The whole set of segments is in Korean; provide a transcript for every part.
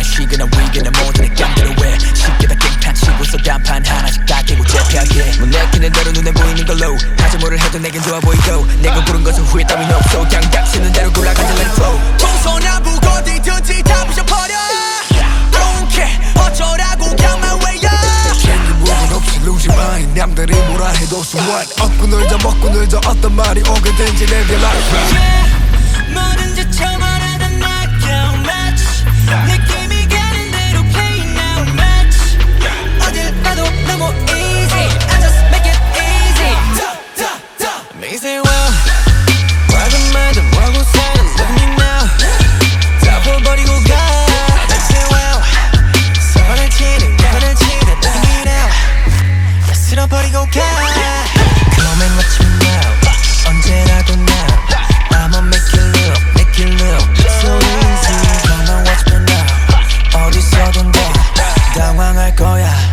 여기는 모두 내 깜대로 해 쉽게 다 깽판 치고서 간판 하나씩 다 깨고 재패하게. 뭐 내키는 대로 눈에 보이는 걸로. 하지 뭐를 해도 내겐 좋아 보이고. 내가 고른 것은 후회 따윈 없어 그냥 닥치는 대로 굴러가자 let it flow. 동서남북 어디든지 다 부셔버려. Don't care. 어쩌라고 그냥 my way up 챙긴 부분 없이 your mind 남들이 뭐라 해도 so what 얻고 놀자 먹고 놀자. 어떤 말이 오게든지 your life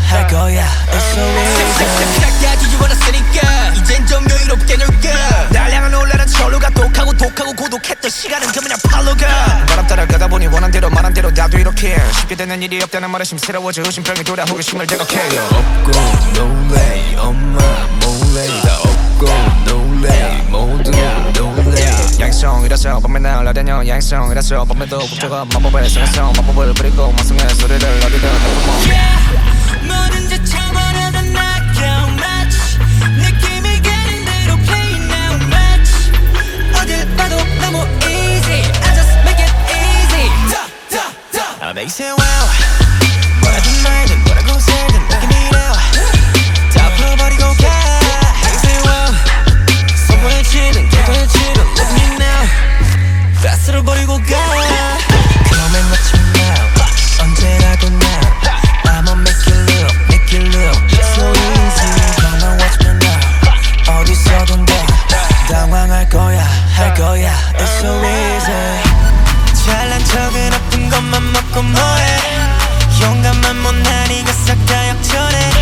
할 거야 It's so easy 짝짝짝 뒤집어놨으니까 이젠 좀 여유롭게 독하고 고독했던 시간은 그냥 팔로가 바람 따라 가다 보니 원한 대로 말한 대로 나도 이렇게 쉽게 되는 일이 없다는 말에 심스러워져 의심병이 돌아 호기심을 자극해요 없고 놀래 엄마 몰래. 다 없고 놀래 모두 놀래 양성이라서 밤에 날아다녀 양성이라서 밤에도 국제가 마법을 쓰면서 마법을 부리고 마성의 소리를 어디든 내뿜어. 뭐 It's so easy 잘난 척은 아픈 것만 먹고 뭐해. 용감한 못난 이거 싹다 역전해